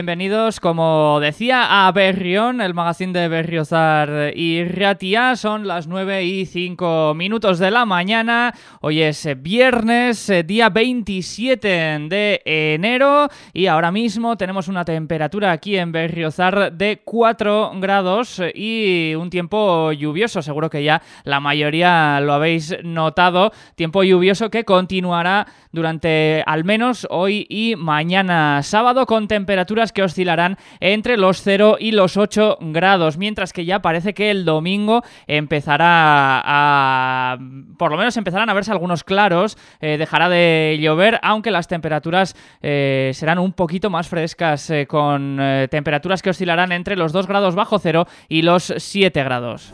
bienvenidos, como decía, a Berrión, el magazine de Berriozar y Ratia. Son las 9 y 5 minutos de la mañana. Hoy es viernes, eh, día 27 de enero, y ahora mismo tenemos una temperatura aquí en Berriozar de 4 grados y un tiempo lluvioso. Seguro que ya la mayoría lo habéis notado. Tiempo lluvioso que continuará durante al menos hoy y mañana sábado con temperaturas que oscilarán entre los 0 y los 8 grados, mientras que ya parece que el domingo empezará a... por lo menos empezarán a verse algunos claros, eh, dejará de llover, aunque las temperaturas eh, serán un poquito más frescas, eh, con temperaturas que oscilarán entre los 2 grados bajo cero y los 7 grados.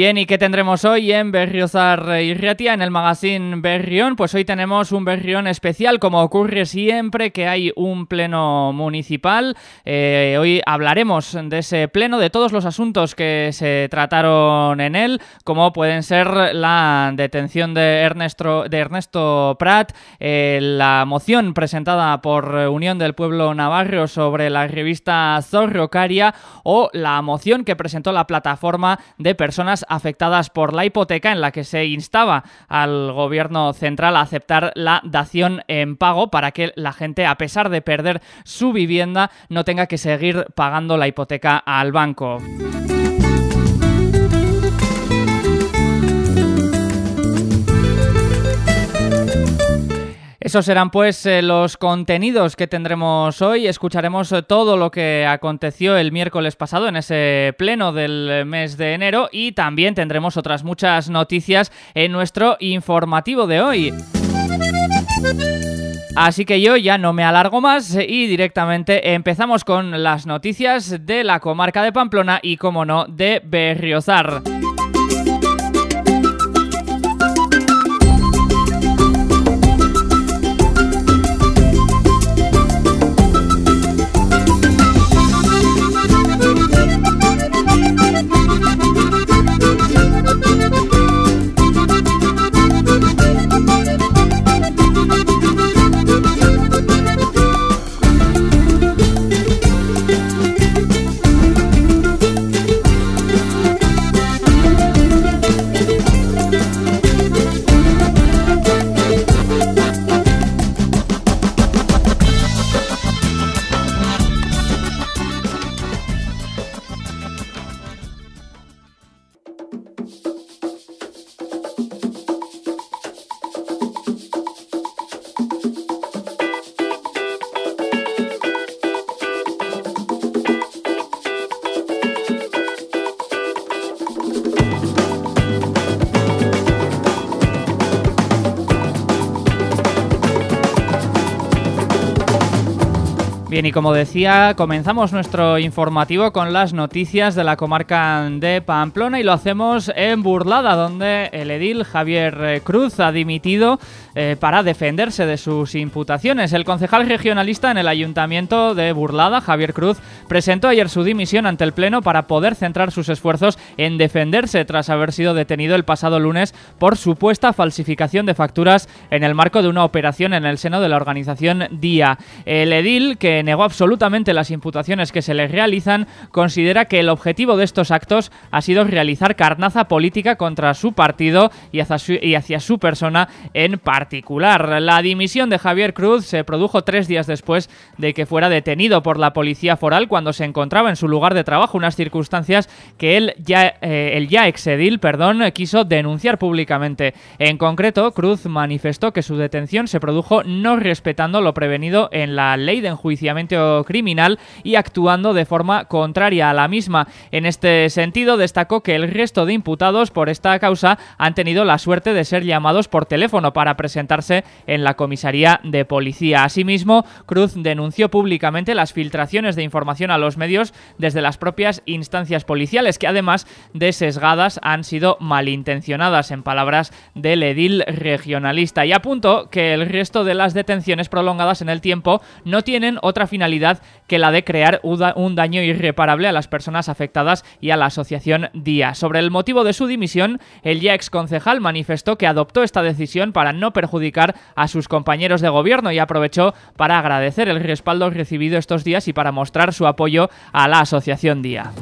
Bien, ¿y qué tendremos hoy en Berriozar y Riatia, en el magazine Berrión? Pues hoy tenemos un Berrión especial, como ocurre siempre que hay un pleno municipal. Eh, hoy hablaremos de ese pleno, de todos los asuntos que se trataron en él, como pueden ser la detención de Ernesto, de Prat, eh, la moción presentada por Unión del Pueblo Navarro sobre la revista Zorrocaria o la moción que presentó la plataforma de personas afectadas por la hipoteca en la que se instaba al gobierno central a aceptar la dación en pago para que la gente, a pesar de perder su vivienda, no tenga que seguir pagando la hipoteca al banco. Esos serán pues eh, los contenidos que tendremos hoy. Escucharemos eh, todo lo que aconteció el miércoles pasado en ese pleno del mes de enero y también tendremos otras muchas noticias en nuestro informativo de hoy. Así que yo ya no me alargo más y directamente empezamos con las noticias de la comarca de Pamplona y, como no, de Berriozar. Y como decía, comenzamos nuestro informativo con las noticias de la comarca de Pamplona y lo hacemos en Burlada, donde el edil Javier eh, Cruz ha dimitido eh, para defenderse de sus imputaciones. El concejal regionalista en el ayuntamiento de Burlada, Javier Cruz, presentó ayer su dimisión ante el Pleno para poder centrar sus esfuerzos en defenderse tras haber sido detenido el pasado lunes por supuesta falsificación de facturas en el marco de una operación en el seno de la organización DIA. El edil, que negó absolutamente las imputaciones que se le realizan, considera que el objetivo de estos actos ha sido realizar carnaza política contra su partido y hacia su, persona en particular. La dimisión de Javier Cruz se produjo tres días después de que fuera detenido por la policía foral cuando se encontraba en su lugar de trabajo, unas circunstancias que él ya, eh, el ya exedil perdón, quiso denunciar públicamente. En concreto, Cruz manifestó que su detención se produjo no respetando lo prevenido en la ley de enjuiciamiento criminal y actuando de forma contraria a la misma. En este sentido, destacó que el resto de imputados por esta causa han tenido la suerte de ser llamados por teléfono para presentarse en la comisaría de policía. Asimismo, Cruz denunció públicamente las filtraciones de información a los medios desde las propias instancias policiales, que además de sesgadas han sido malintencionadas, en palabras del edil regionalista. Y apuntó que el resto de las detenciones prolongadas en el tiempo no tienen otra otra finalidad que la de crear un daño irreparable a las personas afectadas y a la asociación DIA. Sobre el motivo de su dimisión, el ya ex concejal manifestó que adoptó esta decisión para no perjudicar a sus compañeros de gobierno y aprovechó para agradecer el respaldo recibido estos días y para mostrar su apoyo a la asociación DIA.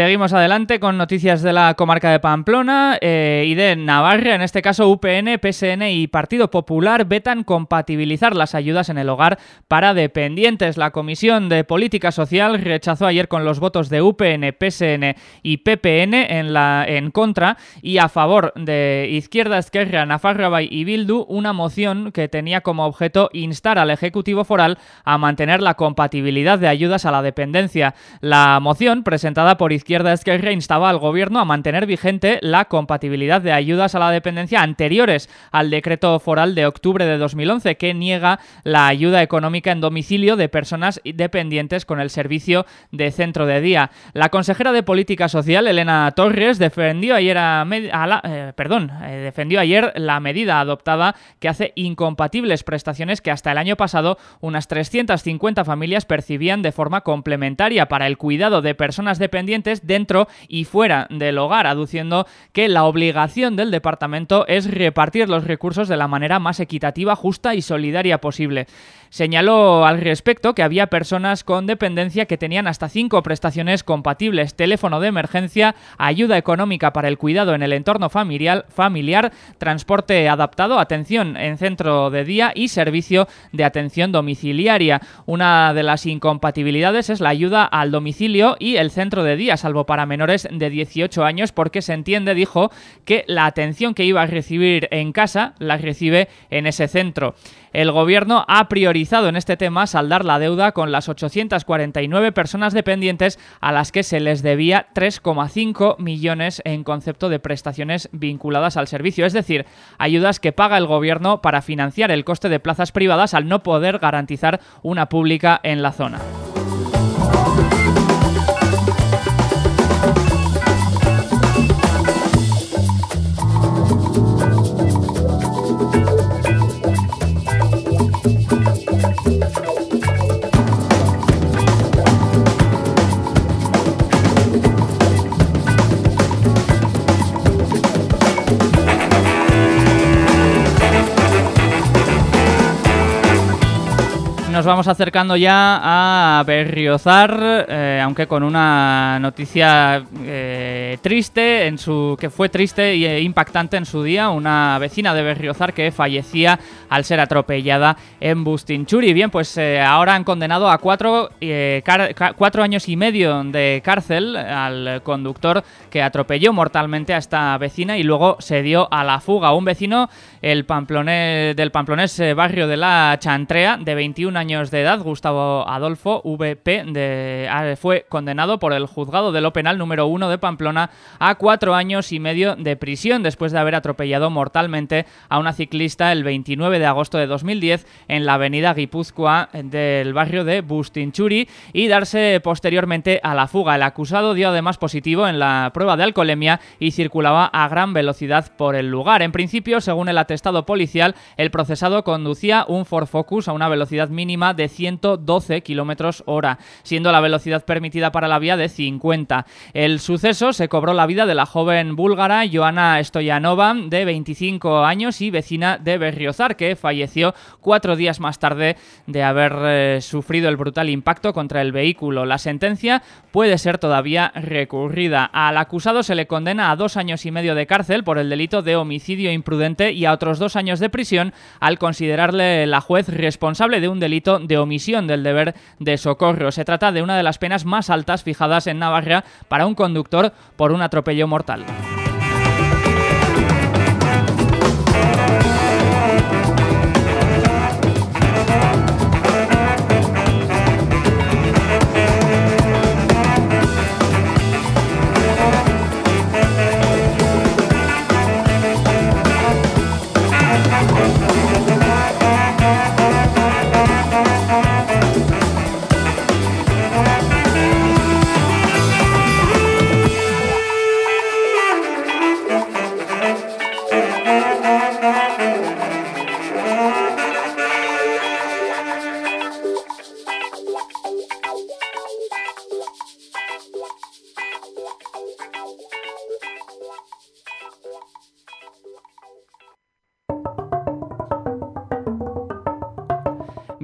Seguimos adelante con noticias de la comarca de Pamplona eh, y de Navarra. En este caso, UPN, PSN y Partido Popular vetan compatibilizar las ayudas en el hogar para dependientes. La Comisión de Política Social rechazó ayer con los votos de UPN, PSN y PPN en, la, en contra y a favor de Izquierda Esquerra, Nafarrabay y Bildu una moción que tenía como objeto instar al Ejecutivo Foral a mantener la compatibilidad de ayudas a la dependencia. La moción, presentada por Izquierda Esquerra instaba al gobierno a mantener vigente la compatibilidad de ayudas a la dependencia anteriores al decreto foral de octubre de 2011 que niega la ayuda económica en domicilio de personas dependientes con el servicio de centro de día. La consejera de Política Social, Elena Torres, defendió ayer, a, la, eh, eh, defendió ayer la medida adoptada que hace incompatibles prestaciones que hasta el año pasado unas 350 familias percibían de forma complementaria para el cuidado de personas dependientes dentro y fuera del hogar, aduciendo que la obligación del departamento es repartir los recursos de la manera más equitativa, justa y solidaria posible. Señaló al respecto que había personas con dependencia que tenían hasta cinco prestaciones compatibles, teléfono de emergencia, ayuda económica para el cuidado en el entorno familiar, familiar transporte adaptado, atención en centro de día y servicio de atención domiciliaria. Una de las incompatibilidades es la ayuda al domicilio y el centro de día, salvo para menores de 18 años, porque se entiende, dijo, que la atención que iba a recibir en casa la recibe en ese centro. El gobierno ha priorizado en este tema saldar la deuda con las 849 personas dependientes a las que se les debía 3,5 millones en concepto de prestaciones vinculadas al servicio, es decir, ayudas que paga el gobierno para financiar el coste de plazas privadas al no poder garantizar una pública en la zona. Nos vamos acercando ya a Berriozar, eh, aunque con una noticia eh, triste, en su que fue triste e impactante en su día, una vecina de Berriozar que fallecía al ser atropellada en Bustinchuri. Bien, pues ahora han condenado a cuatro, cuatro años y medio de cárcel al conductor que atropelló mortalmente a esta vecina y luego se dio a la fuga. Un vecino el pamplonés, del pamplonés barrio de la Chantrea, de 21 años de edad, Gustavo Adolfo, VP, de, ah, fue condenado por el juzgado de lo penal número 1 de Pamplona a cuatro años y medio de prisión después de haber atropellado mortalmente a una ciclista el 29 de agosto de 2010 en la avenida Guipúzcoa del barrio de Bustinchuri y darse posteriormente a la fuga. El acusado dio además positivo en la prueba de alcoholemia y circulaba a gran velocidad por el lugar. En principio, según el atestado policial, el procesado conducía un Ford Focus a una velocidad mínima de 112 kilómetros hora, siendo la velocidad permitida para la vía de 50. El suceso se cobró la vida de la joven búlgara Joana Stoyanova, de 25 años y vecina de Berriozar, que falleció cuatro días más tarde de haber eh, sufrido el brutal impacto contra el vehículo. La sentencia puede ser todavía recurrida. Al acusado se le condena a dos años y medio de cárcel por el delito de homicidio imprudente y a otros dos años de prisión al considerarle la juez responsable de un delito de omisión del deber de socorro. Se trata de una de las penas más altas fijadas en Navarra para un conductor por un atropello mortal.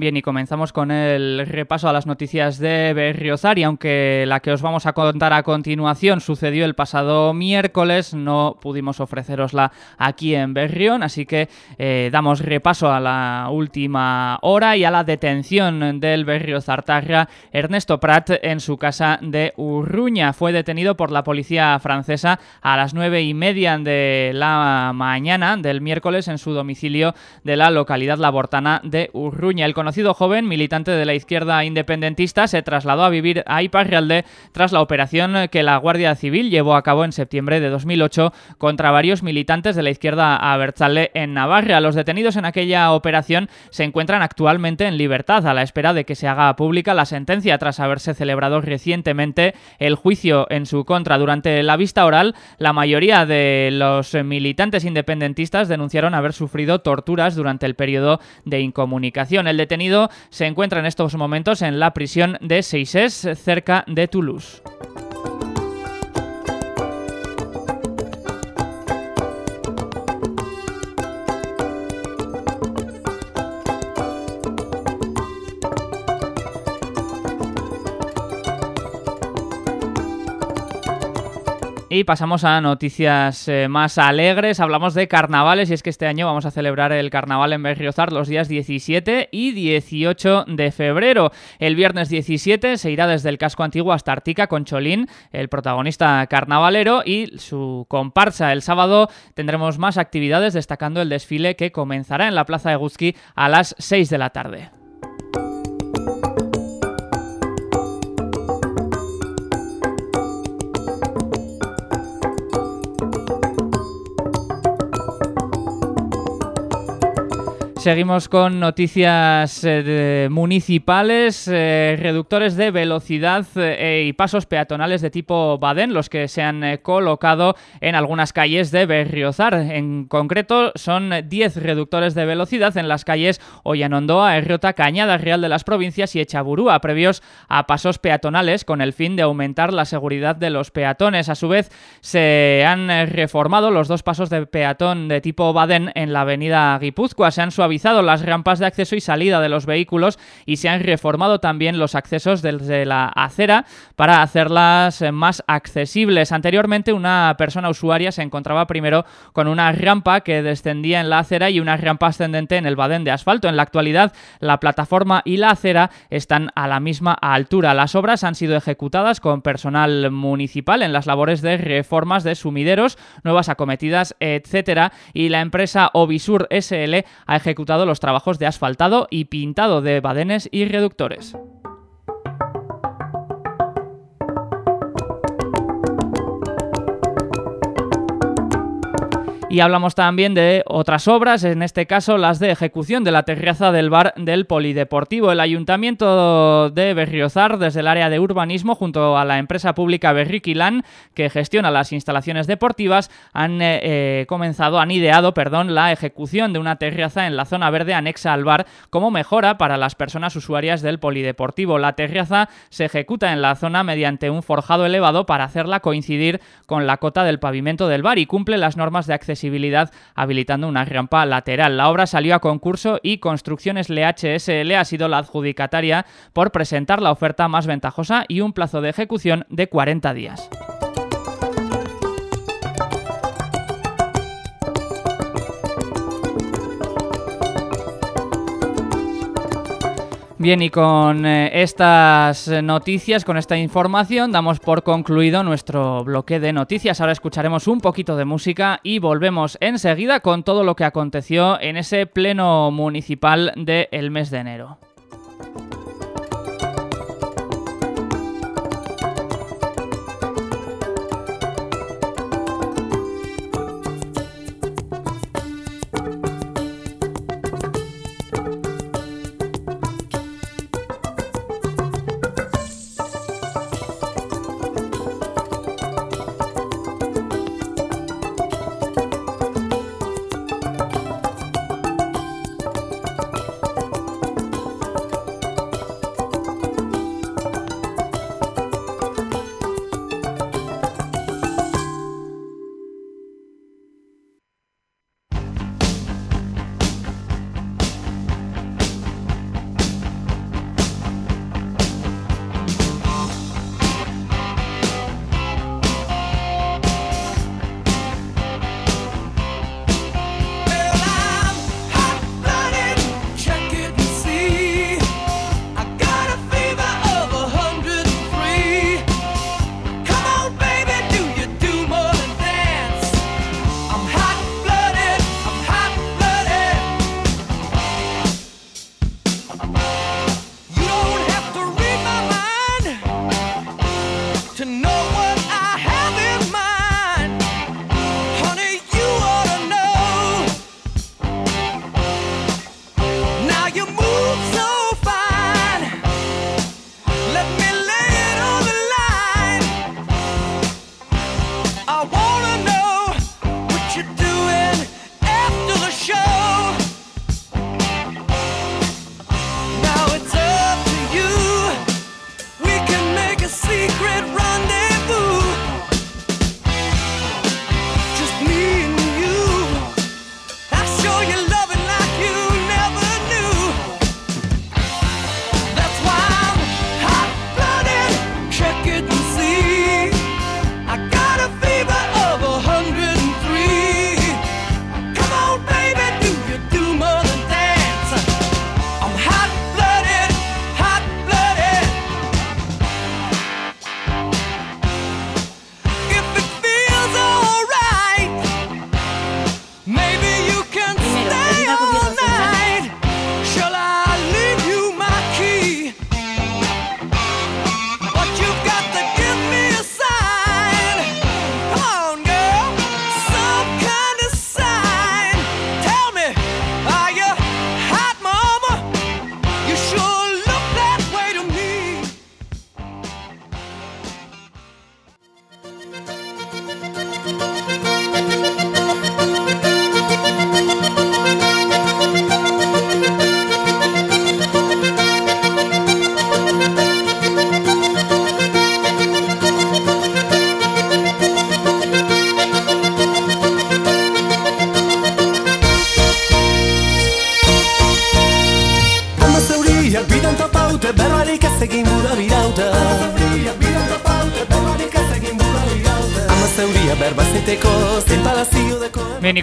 Bien, y comenzamos con el repaso a las noticias de Berriozar y aunque la que os vamos a contar a continuación sucedió el pasado miércoles, no pudimos ofrecerosla aquí en Berrión, así que eh, damos repaso a la última hora y a la detención del Berriozartarra Ernesto Prat en su casa de Urruña. Fue detenido por la policía francesa a las nueve y media de la mañana del miércoles en su domicilio de la localidad labortana de Urruña. El conocido joven, militante de la izquierda independentista, se trasladó a vivir a Iparralde tras la operación que la Guardia Civil llevó a cabo en septiembre de 2008 contra varios militantes de la izquierda abertzale en Navarra. Los detenidos en aquella operación se encuentran actualmente en libertad a la espera de que se haga pública la sentencia tras haberse celebrado recientemente el juicio en su contra. Durante la vista oral, la mayoría de los militantes independentistas denunciaron haber sufrido torturas durante el periodo de incomunicación. El detenido se encuentra en estos momentos en la prisión de Seises, cerca de Toulouse. Y pasamos a noticias eh, más alegres. Hablamos de carnavales y es que este año vamos a celebrar el carnaval en Berriozar los días 17 y 18 de febrero. El viernes 17 se irá desde el casco antiguo hasta Artica con Cholín, el protagonista carnavalero, y su comparsa. El sábado tendremos más actividades destacando el desfile que comenzará en la Plaza de Guzki a las 6 de la tarde. Seguimos con noticias eh, municipales, eh, reductores de velocidad eh, y pasos peatonales de tipo Baden, los que se han colocado en algunas calles de Berriozar. En concreto, son 10 reductores de velocidad en las calles Ollanondoa, Errota, Cañada Real de las Provincias y Echaburúa, previos a pasos peatonales con el fin de aumentar la seguridad de los peatones. A su vez, se han reformado los dos pasos de peatón de tipo Baden en la avenida Guipúzcoa. Se han suavizado las rampas de acceso y salida de los vehículos y se han reformado también los accesos desde la acera para hacerlas eh, más accesibles. Anteriormente una persona usuaria se encontraba primero con una rampa que descendía en la acera y una rampa ascendente en el badén de asfalto. En la actualidad la plataforma y la acera están a la misma altura. Las obras han sido ejecutadas con personal municipal en las labores de reformas de sumideros, nuevas acometidas, etcétera, y la empresa Ovisur SL ha ejecutado los trabajos de asfaltado y pintado de badenes y reductores. Y hablamos también de otras obras, en este caso las de ejecución de la terraza del bar del Polideportivo. El Ayuntamiento de Berriozar, desde el área de urbanismo, junto a la empresa pública Berriquilán, que gestiona las instalaciones deportivas, han eh, eh, comenzado, han ideado, perdón, la ejecución de una terraza en la zona verde anexa al bar como mejora para las personas usuarias del Polideportivo. La terraza se ejecuta en la zona mediante un forjado elevado para hacerla coincidir con la cota del pavimento del bar y cumple las normas de acceso habilitando una rampa lateral. La obra salió a concurso y Construcciones LHSL ha sido la adjudicataria por presentar la oferta más ventajosa y un plazo de ejecución de 40 días. Bien, y con eh, estas noticias, con esta información, damos por concluido nuestro bloque de noticias. Ahora escucharemos un poquito de música y volvemos enseguida con todo lo que aconteció en ese pleno municipal del mes de enero.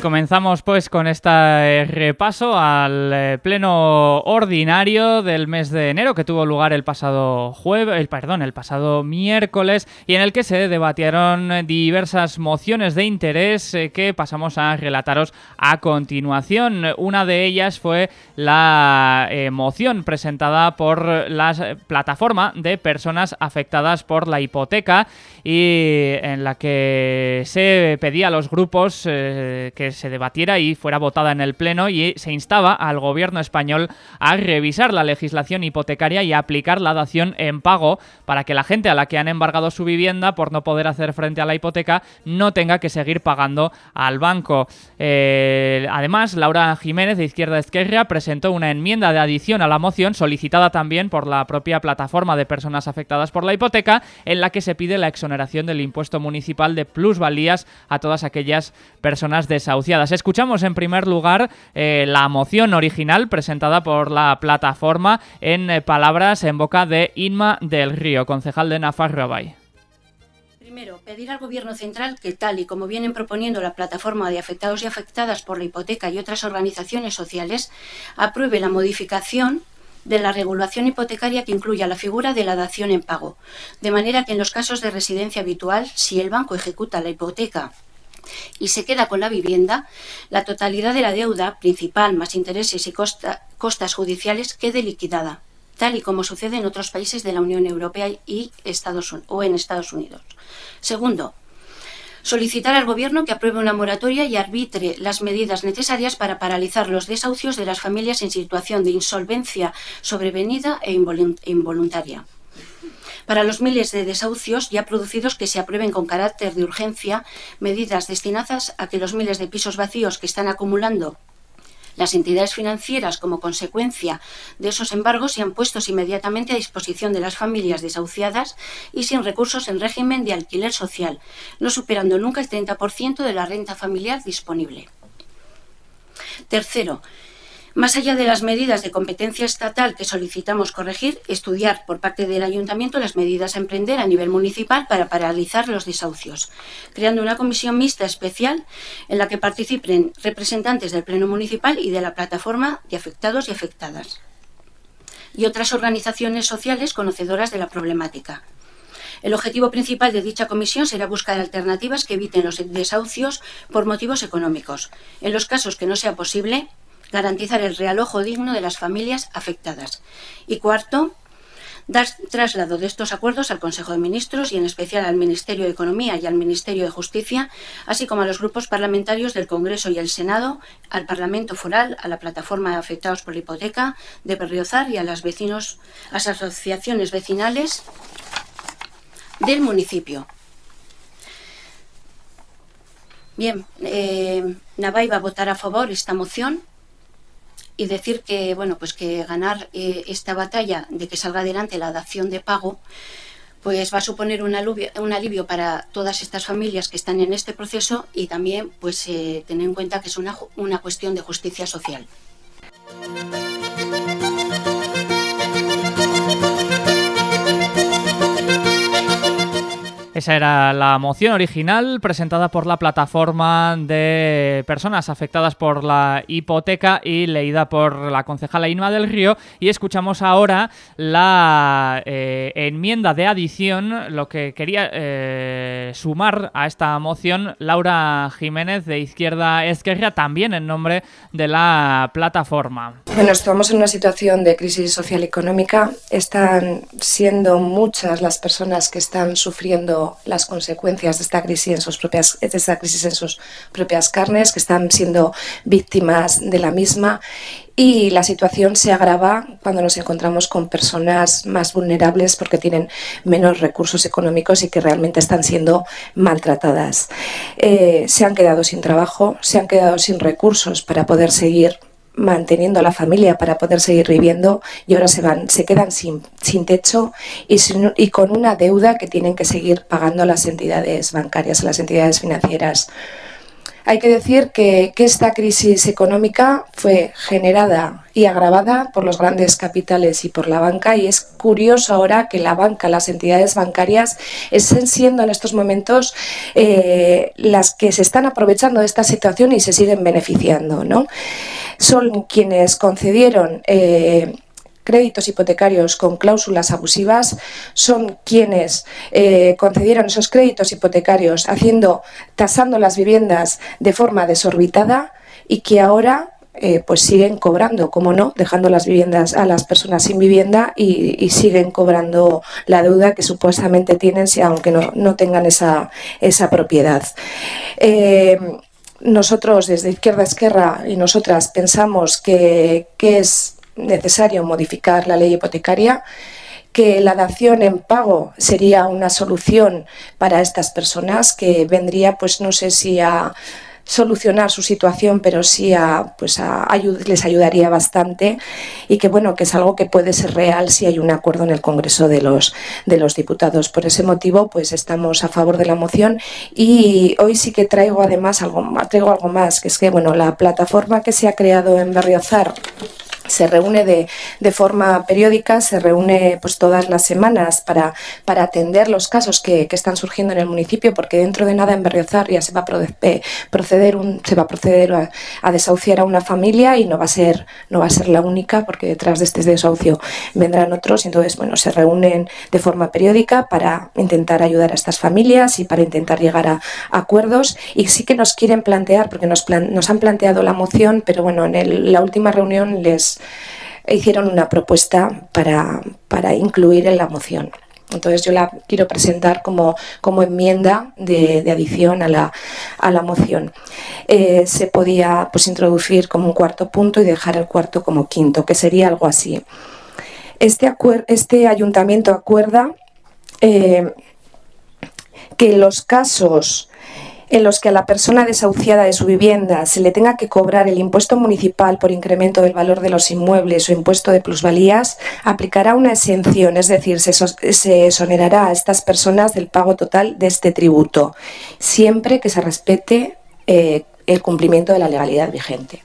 Comenzamos pues con este repaso al eh, pleno ordinario del mes de enero que tuvo lugar el pasado jueves, el perdón, el pasado miércoles y en el que se debatieron diversas mociones de interés eh, que pasamos a relataros a continuación. Una de ellas fue la eh, moción presentada por la plataforma de personas afectadas por la hipoteca y en la que se pedía a los grupos que se debatiera y fuera votada en el Pleno y se instaba al gobierno español a revisar la legislación hipotecaria y a aplicar la dación en pago para que la gente a la que han embargado su vivienda por no poder hacer frente a la hipoteca no tenga que seguir pagando al banco. Eh, además, Laura Jiménez de Izquierda Esquerra presentó una enmienda de adición a la moción solicitada también por la propia plataforma de personas afectadas por la hipoteca en la que se pide la exoneración del impuesto municipal de plusvalías a todas aquellas personas desahuciadas. Escuchamos en primer lugar eh, la moción original presentada por la plataforma en eh, palabras en boca de Inma del Río, concejal de Nafarroa Primero, pedir al Gobierno central que, tal y como vienen proponiendo la plataforma de afectados y afectadas por la hipoteca y otras organizaciones sociales, apruebe la modificación de la regulación hipotecaria que incluya la figura de la dación en pago, de manera que en los casos de residencia habitual, si el banco ejecuta la hipoteca y se queda con la vivienda, la totalidad de la deuda principal más intereses y costas judiciales quede liquidada, tal y como sucede en otros países de la Unión Europea y o en Estados Unidos. Segundo, solicitar al Gobierno que apruebe una moratoria y arbitre las medidas necesarias para paralizar los desahucios de las familias en situación de insolvencia sobrevenida e involuntaria para los miles de desahucios ya producidos que se aprueben con carácter de urgencia medidas destinadas a que los miles de pisos vacíos que están acumulando las entidades financieras, como consecuencia de esos embargos, sean puestos inmediatamente a disposición de las familias desahuciadas y sin recursos en régimen de alquiler social, no superando nunca el 30% de la renta familiar disponible. Tercero, más allá de las medidas de competencia estatal que solicitamos corregir, estudiar por parte del Ayuntamiento las medidas a emprender a nivel municipal para paralizar los desahucios, creando una comisión mixta especial en la que participen representantes del Pleno Municipal y de la plataforma de afectados y afectadas y otras organizaciones sociales conocedoras de la problemática. El objetivo principal de dicha comisión será buscar alternativas que eviten los desahucios por motivos económicos. En los casos que no sea posible, garantizar el realojo digno de las familias afectadas. Y cuarto, dar traslado de estos acuerdos al Consejo de Ministros y en especial al Ministerio de Economía y al Ministerio de Justicia, así como a los grupos parlamentarios del Congreso y el Senado, al Parlamento Foral, a la plataforma de afectados por la hipoteca de Berriozar y a las vecinos, a las asociaciones vecinales del municipio. Bien, eh, Navai va a votar a favor esta moción y decir que bueno pues que ganar eh, esta batalla de que salga adelante la dación de pago pues va a suponer un alivio, un alivio para todas estas familias que están en este proceso y también pues eh, tener en cuenta que es una, una cuestión de justicia social. Esa era la moción original presentada por la plataforma de personas afectadas por la hipoteca y leída por la concejala Inma del Río. Y escuchamos ahora la eh, enmienda de adición, lo que quería eh, sumar a esta moción Laura Jiménez de Izquierda Esquerra, también en nombre de la plataforma. Bueno, estamos en una situación de crisis social y económica. Están siendo muchas las personas que están sufriendo las consecuencias de esta crisis en sus propias, de esta crisis en sus propias carnes, que están siendo víctimas de la misma y la situación se agrava cuando nos encontramos con personas más vulnerables porque tienen menos recursos económicos y que realmente están siendo maltratadas. Eh, se han quedado sin trabajo, se han quedado sin recursos para poder seguir manteniendo a la familia para poder seguir viviendo y ahora se van, se quedan sin, sin techo y, y con una deuda que tienen que seguir pagando las entidades bancarias, las entidades financieras. Hay que decir que, esta crisis económica fue generada y agravada por los grandes capitales y por la banca y es curioso ahora que la banca, las entidades bancarias estén siendo en estos momentos eh, las que se están aprovechando de esta situación y se siguen beneficiando. ¿no? Son quienes concedieron eh, créditos hipotecarios con cláusulas abusivas son quienes eh, concedieron esos créditos hipotecarios haciendo tasando las viviendas de forma desorbitada y que ahora eh, pues siguen cobrando, como no, dejando las viviendas a las personas sin vivienda y, siguen cobrando la deuda que supuestamente tienen, aunque no, tengan esa, esa propiedad. Eh, nosotros desde Izquierda Esquerra y nosotras pensamos que es necesario modificar la ley hipotecaria, que la dación en pago sería una solución para estas personas que vendría, pues no sé si a solucionar su situación, pero sí a, pues a, les ayudaría bastante y que bueno, que es algo que puede ser real si hay un acuerdo en el Congreso de los, de los diputados. Por ese motivo, pues estamos a favor de la moción y hoy sí que traigo además algo, traigo algo más, que es que bueno, la plataforma que se ha creado en Berriozar se reúne de, de, forma periódica, se reúne pues todas las semanas para, para atender los casos que, que, están surgiendo en el municipio, porque dentro de nada en Berriozar ya se va a eh, proceder, un, se va a, proceder a, desahuciar a una familia y no va a ser no va a ser la única, porque detrás de este desahucio vendrán otros. Entonces, bueno, se reúnen de forma periódica para intentar ayudar a estas familias y para intentar llegar a, acuerdos. Y sí que nos quieren plantear, porque nos, nos han planteado la moción, pero bueno, en la última reunión les hicieron una propuesta para, incluir en la moción. Entonces yo la quiero presentar como, como enmienda de, adición a la, a la moción. Eh, se podía pues, introducir como un cuarto punto y dejar el cuarto como quinto, que sería algo así. Este, este ayuntamiento acuerda eh, que los casos en los que a la persona desahuciada de su vivienda se le tenga que cobrar el impuesto municipal por incremento del valor de los inmuebles o impuesto de plusvalías, aplicará una exención, es decir, se, exonerará a estas personas del pago total de este tributo, siempre que se respete eh, el cumplimiento de la legalidad vigente.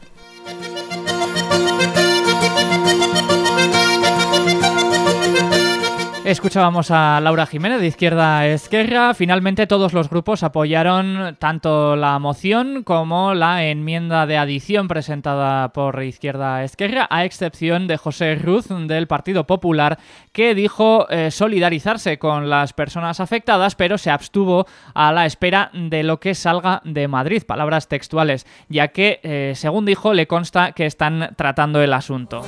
Escuchábamos a Laura Jiménez de Izquierda Esquerra. Finalmente todos los grupos apoyaron tanto la moción como la enmienda de adición presentada por Izquierda Esquerra, a excepción de José Ruz del Partido Popular, que dijo eh, solidarizarse con las personas afectadas, pero se abstuvo a la espera de lo que salga de Madrid. Palabras textuales, ya que, eh, según dijo, le consta que están tratando el asunto.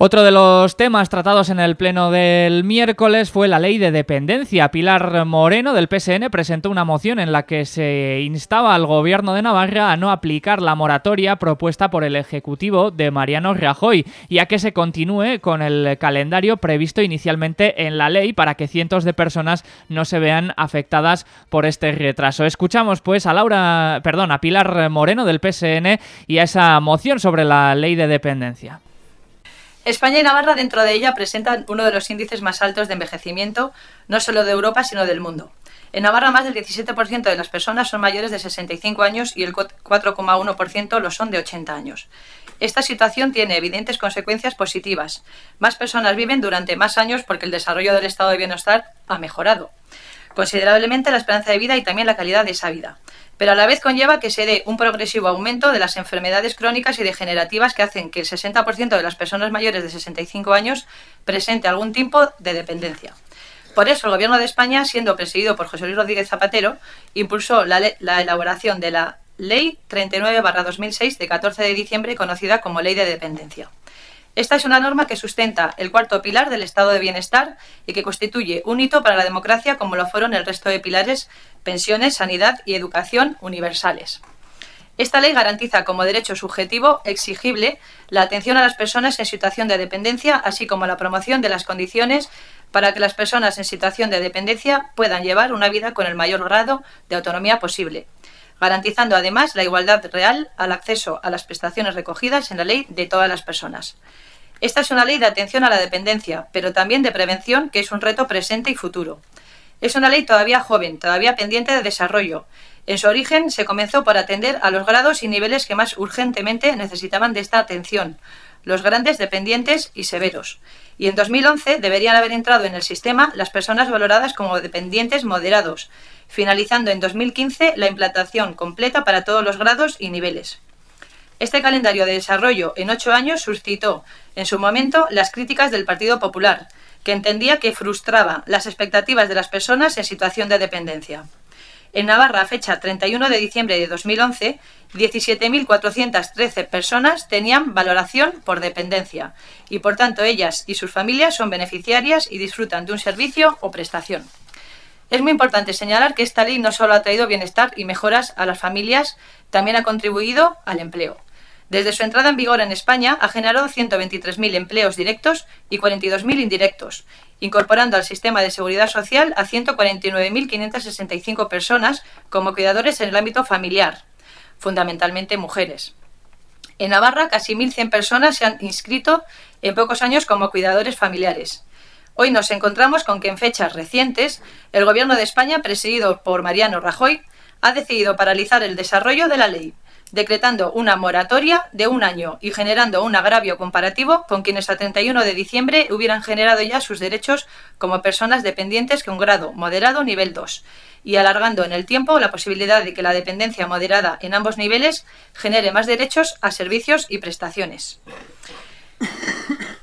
Otro de los temas tratados en el pleno del miércoles fue la ley de dependencia. Pilar Moreno del PSN presentó una moción en la que se instaba al gobierno de Navarra a no aplicar la moratoria propuesta por el Ejecutivo de Mariano Rajoy y a que se continúe con el calendario previsto inicialmente en la ley para que cientos de personas no se vean afectadas por este retraso. Escuchamos pues a Laura, perdón, a Pilar Moreno del PSN y a esa moción sobre la ley de dependencia. España y Navarra dentro de ella presentan uno de los índices más altos de envejecimiento, no solo de Europa, sino del mundo. En Navarra más del 17% de las personas son mayores de 65 años y el 4,1% lo son de 80 años. Esta situación tiene evidentes consecuencias positivas. Más personas viven durante más años porque el desarrollo del estado de bienestar ha mejorado considerablemente la esperanza de vida y también la calidad de esa vida pero a la vez conlleva que se dé un progresivo aumento de las enfermedades crónicas y degenerativas que hacen que el 60% de las personas mayores de 65 años presente algún tipo de dependencia. Por eso, el Gobierno de España, siendo presidido por José Luis Rodríguez Zapatero, impulsó la, la elaboración de la Ley 39-2006 de 14 de diciembre, conocida como Ley de Dependencia. Esta es una norma que sustenta el cuarto pilar del estado de bienestar y que constituye un hito para la democracia como lo fueron el resto de pilares, pensiones, sanidad y educación universales. Esta ley garantiza como derecho subjetivo exigible la atención a las personas en situación de dependencia, así como la promoción de las condiciones para que las personas en situación de dependencia puedan llevar una vida con el mayor grado de autonomía posible, garantizando además la igualdad real al acceso a las prestaciones recogidas en la ley de todas las personas. Esta es una ley de atención a la dependencia, pero también de prevención, que es un reto presente y futuro. Es una ley todavía joven, todavía pendiente de desarrollo. En su origen se comenzó por atender a los grados y niveles que más urgentemente necesitaban de esta atención, los grandes dependientes y severos. Y en 2011 deberían haber entrado en el sistema las personas valoradas como dependientes moderados, finalizando en 2015 la implantación completa para todos los grados y niveles. Este calendario de desarrollo en ocho años suscitó, en su momento, las críticas del Partido Popular, que entendía que frustraba las expectativas de las personas en situación de dependencia. En Navarra, fecha 31 de diciembre de 2011, 17.413 personas tenían valoración por dependencia y, por tanto, ellas y sus familias son beneficiarias y disfrutan de un servicio o prestación. Es muy importante señalar que esta ley no solo ha traído bienestar y mejoras a las familias, también ha contribuido al empleo. Desde su entrada en vigor en España ha generado 123.000 empleos directos y 42.000 indirectos, incorporando al sistema de seguridad social a 149.565 personas como cuidadores en el ámbito familiar, fundamentalmente mujeres. En Navarra, casi 1.100 personas se han inscrito en pocos años como cuidadores familiares. Hoy nos encontramos con que en fechas recientes el Gobierno de España, presidido por Mariano Rajoy, ha decidido paralizar el desarrollo de la ley, decretando una moratoria de un año y generando un agravio comparativo con quienes a 31 de diciembre hubieran generado ya sus derechos como personas dependientes un grado moderado nivel 2 y alargando en el tiempo la posibilidad de que la dependencia moderada en ambos niveles genere más derechos a servicios y prestaciones.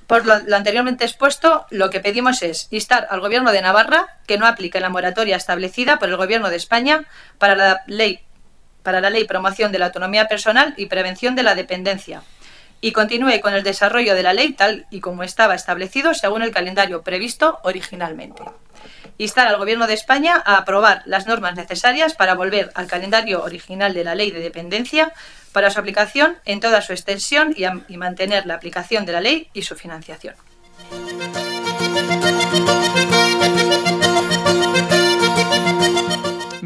Por lo, anteriormente expuesto, lo que pedimos es instar al Gobierno de Navarra que no aplique la moratoria establecida por el Gobierno de España para la ley para la Ley Promoción de la Autonomía Personal y Prevención de la Dependencia, y continúe con el desarrollo de la ley tal y como estaba establecido según el calendario previsto originalmente. Instar al Gobierno de España a aprobar las normas necesarias para volver al calendario original de la Ley de Dependencia para su aplicación en toda su extensión y, y mantener la aplicación de la ley y su financiación.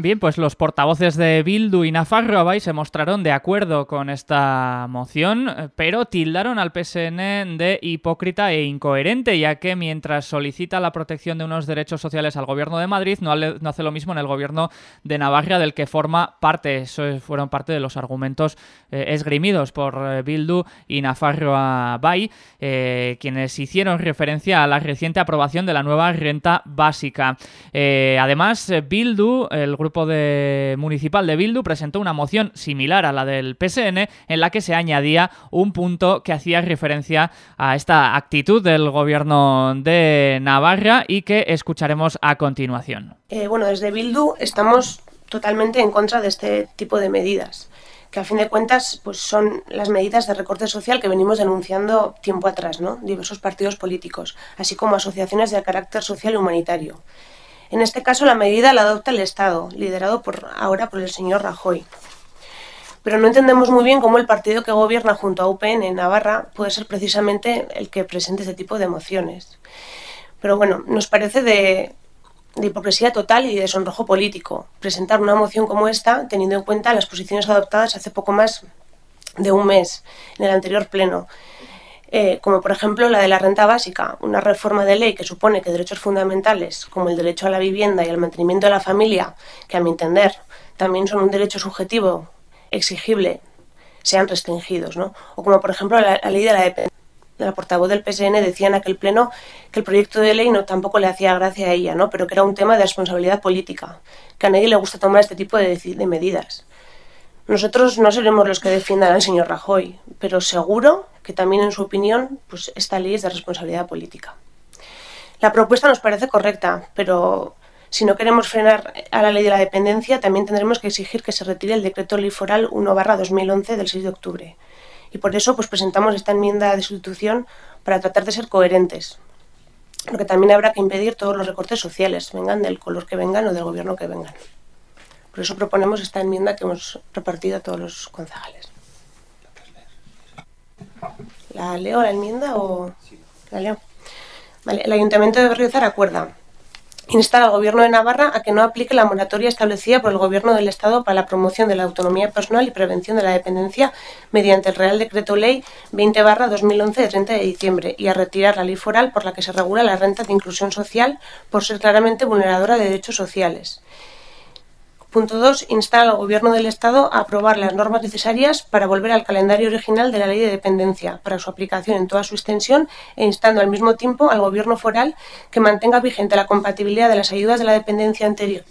Bien, pues los portavoces de Bildu y Nafarroa se mostraron de acuerdo con esta moción, pero tildaron al PSN de hipócrita e incoherente, ya que mientras solicita la protección de unos derechos sociales al gobierno de Madrid, no, hace lo mismo en el gobierno de Navarra, del que forma parte. Eso fueron parte de los argumentos eh, esgrimidos por eh, Bildu y Nafarroa Bay, eh, quienes hicieron referencia a la reciente aprobación de la nueva renta básica. además, Bildu, el grupo grupo de municipal de Bildu presentó una moción similar a la del PSN en la que se añadía un punto que hacía referencia a esta actitud del gobierno de Navarra y que escucharemos a continuación. Eh, bueno, desde Bildu estamos totalmente en contra de este tipo de medidas que a fin de cuentas pues son las medidas de recorte social que venimos denunciando tiempo atrás, ¿no? diversos partidos políticos, así como asociaciones de carácter social y humanitario. En este caso, la medida la adopta el Estado, liderado por, ahora por el señor Rajoy. Pero no entendemos muy bien cómo el partido que gobierna junto a UPN en Navarra puede ser precisamente el que presente este tipo de mociones. Pero bueno, nos parece de, de hipocresía total y de sonrojo político presentar una moción como esta teniendo en cuenta las posiciones adoptadas hace poco más de un mes en el anterior pleno eh, como por ejemplo la de la renta básica, una reforma de ley que supone que derechos fundamentales como el derecho a la vivienda y al mantenimiento de la familia, que a mi entender también son un derecho subjetivo exigible, sean restringidos, ¿no? O como por ejemplo la, ley de la dependencia. La portavoz del PSN decía en aquel pleno que el proyecto de ley no tampoco le hacía gracia a ella, ¿no? pero que era un tema de responsabilidad política, que a nadie le gusta tomar este tipo de, de medidas. Nosotros no seremos los que defiendan al señor Rajoy, pero seguro que también en su opinión pues esta ley es de responsabilidad política. La propuesta nos parece correcta, pero si no queremos frenar a la ley de la dependencia, también tendremos que exigir que se retire el decreto ley foral 1 2011 del 6 de octubre. Y por eso pues presentamos esta enmienda de sustitución para tratar de ser coherentes. Porque también habrá que impedir todos los recortes sociales, vengan del color que vengan o del gobierno que vengan. Por eso proponemos esta enmienda que hemos repartido a todos los concejales. ¿La leo la enmienda o la leo? Vale, el Ayuntamiento de Berriozar acuerda instar al Gobierno de Navarra a que no aplique la moratoria establecida por el Gobierno del Estado para la promoción de la autonomía personal y prevención de la dependencia mediante el Real Decreto Ley 20-2011 de 30 de diciembre y a retirar la ley foral por la que se regula la renta de inclusión social por ser claramente vulneradora de derechos sociales. Punto 2. Instar al Gobierno del Estado a aprobar las normas necesarias para volver al calendario original de la Ley de Dependencia para su aplicación en toda su extensión e instando al mismo tiempo al Gobierno foral que mantenga vigente la compatibilidad de las ayudas de la dependencia anterior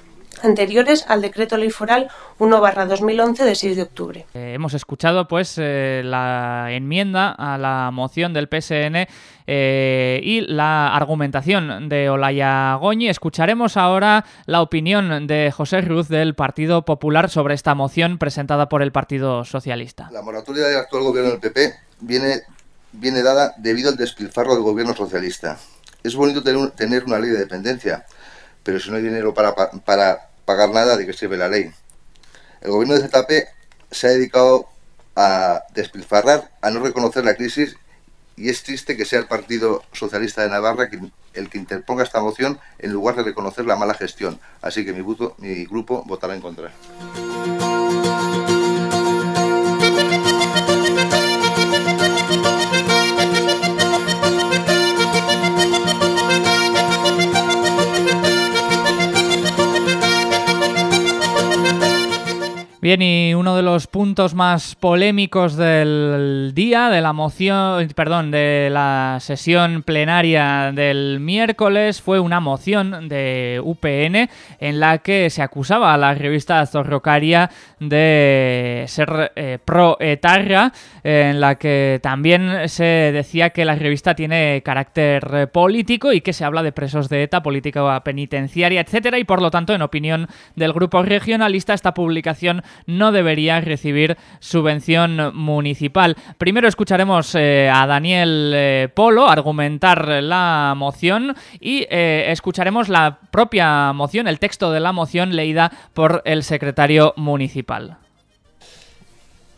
anteriores al decreto ley foral 1-2011 de 6 de octubre. Eh, hemos escuchado pues eh, la enmienda a la moción del PSN eh, y la argumentación de Olaya Goñi. Escucharemos ahora la opinión de José Ruz del Partido Popular sobre esta moción presentada por el Partido Socialista. La moratoria del actual gobierno del PP viene, viene dada debido al despilfarro del gobierno socialista. Es bonito tener, tener una ley de dependencia, pero si no hay dinero para, para pagar nada, ¿de que sirve la ley? El gobierno de ZP se ha dedicado a despilfarrar, a no reconocer la crisis y es triste que sea el Partido Socialista de Navarra el que interponga esta moción en lugar de reconocer la mala gestión. Así que mi grupo votará en contra. Bien, y uno de los puntos más polémicos del día, de la moción, perdón, de la sesión plenaria del miércoles, fue una moción de UPN en la que se acusaba a la revista Zorrocaria de ser eh, pro-etarra, en la que también se decía que la revista tiene carácter político y que se habla de presos de ETA, política penitenciaria, etcétera, y por lo tanto, en opinión del grupo regionalista, esta publicación no debería recibir subvención municipal. Primero escucharemos eh, a Daniel eh, Polo argumentar la moción y eh, escucharemos la propia moción, el texto de la moción leída por el secretario municipal.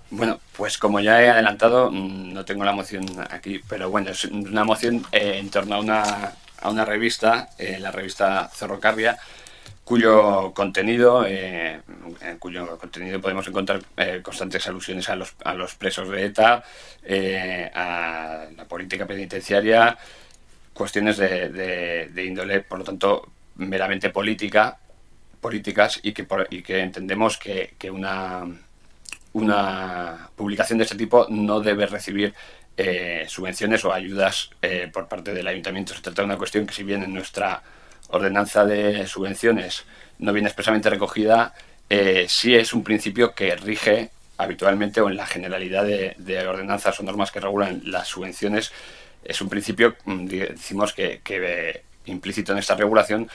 Bueno, pues como ya he adelantado, mm, no tengo la moción aquí, pero bueno, es una moción en torno a una, a una revista, la revista Zorrocarria, cuyo contenido, eh, en cuyo contenido podemos encontrar eh, constantes alusiones a los, a los presos de ETA, eh, a la política penitenciaria, cuestiones de, índole, por lo tanto, meramente política, políticas y que, y que entendemos que, una, una publicación de este tipo no debe recibir subvenciones o ayudas por parte del ayuntamiento. Se trata de una cuestión que si bien en nuestra ordenanza de subvenciones no viene expresamente recogida, eh, sí es un principio que rige habitualmente o en la generalidad de, ordenanzas o normas que regulan las subvenciones. Es un principio, mm, decimos, que, que implícito en esta regulación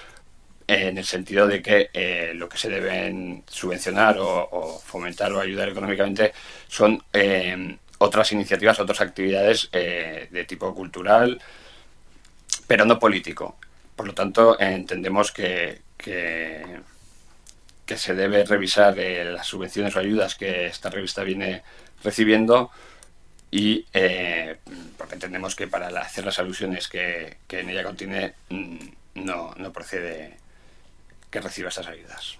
en el sentido de que eh, lo que se deben subvencionar o, fomentar o ayudar económicamente son eh, otras iniciativas, otras actividades de tipo cultural, pero no político. Por lo tanto, entendemos que, que, se debe revisar eh, las subvenciones o ayudas que esta revista viene recibiendo y eh, porque entendemos que para hacer las alusiones que, en ella contiene mm, no, no procede que reciba estas ayudas.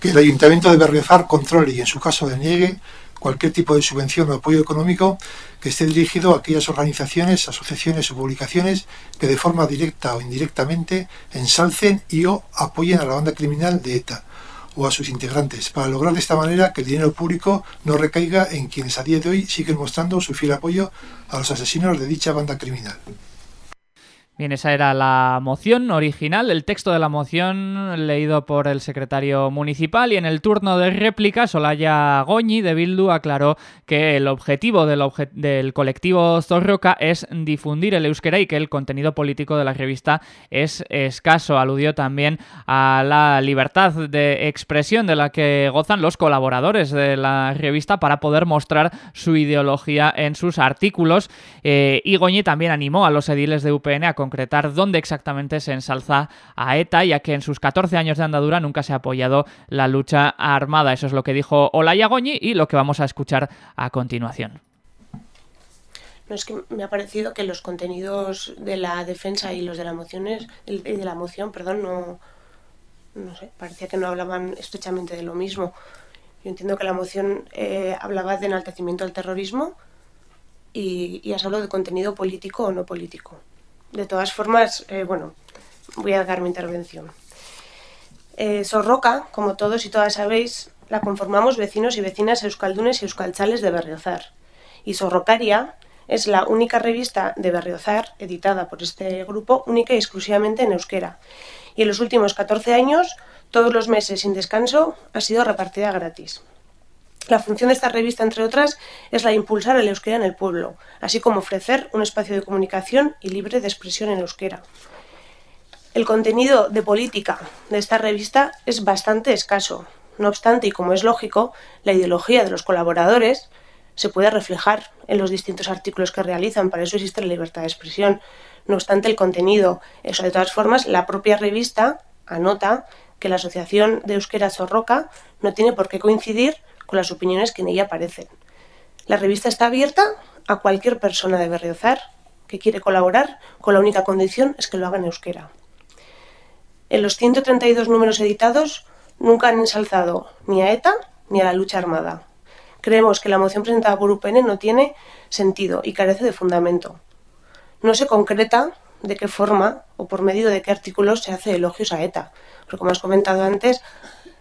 Que el ayuntamiento debe realizar control y en su caso deniegue cualquier tipo de subvención o apoyo económico que esté dirigido a aquellas organizaciones, asociaciones o publicaciones que de forma directa o indirectamente ensalcen y o apoyen a la banda criminal de ETA o a sus integrantes, para lograr de esta manera que el dinero público no recaiga en quienes a día de hoy siguen mostrando su fiel apoyo a los asesinos de dicha banda criminal. Bien, esa era la moción original, el texto de la moción leído por el secretario municipal y en el turno de réplica Solaya Goñi de Bildu aclaró que el objetivo del, colectivo Zorroca es difundir el euskera y que el contenido político de la revista es escaso. Aludió también a la libertad de expresión de la que gozan los colaboradores de la revista para poder mostrar su ideología en sus artículos eh, y Goñi también animó a los ediles de UPN a concretar dónde exactamente se ensalza a ETA, ya que en sus 14 años de andadura nunca se ha apoyado la lucha armada. Eso es lo que dijo Olaya Goñi y lo que vamos a escuchar a continuación. No es que me ha parecido que los contenidos de la defensa y los de la moción, de la moción, perdón, no, no sé, parecía que no hablaban estrechamente de lo mismo. Yo entiendo que la moción eh, hablaba de enaltecimiento del terrorismo y, y has hablado de contenido político o no político. De todas formas, eh, bueno, voy a dar mi intervención. Eh, Sorroca, como todos y todas sabéis, la conformamos vecinos y vecinas euskaldunes y euskalchales de Berriozar. Y Sorrocaria es la única revista de Berriozar editada por este grupo única y exclusivamente en euskera. Y en los últimos 14 años, todos los meses sin descanso, ha sido repartida gratis. La función de esta revista, entre otras, es la de impulsar el euskera en el pueblo, así como ofrecer un espacio de comunicación y libre de expresión en euskera. El contenido de política de esta revista es bastante escaso. No obstante, y como es lógico, la ideología de los colaboradores se puede reflejar en los distintos artículos que realizan, para eso existe la libertad de expresión. No obstante, el contenido, eso de todas formas, la propia revista anota que la Asociación de Euskera Zorroca no tiene por qué coincidir con las opiniones que en ella aparecen. La revista está abierta a cualquier persona de Berriozar que quiere colaborar, con la única condición es que lo haga en euskera. En los 132 números editados nunca han ensalzado ni a ETA ni a la lucha armada. Creemos que la moción presentada por UPN no tiene sentido y carece de fundamento. No se concreta de qué forma o por medio de qué artículos se hace elogios a ETA. Pero como has comentado antes,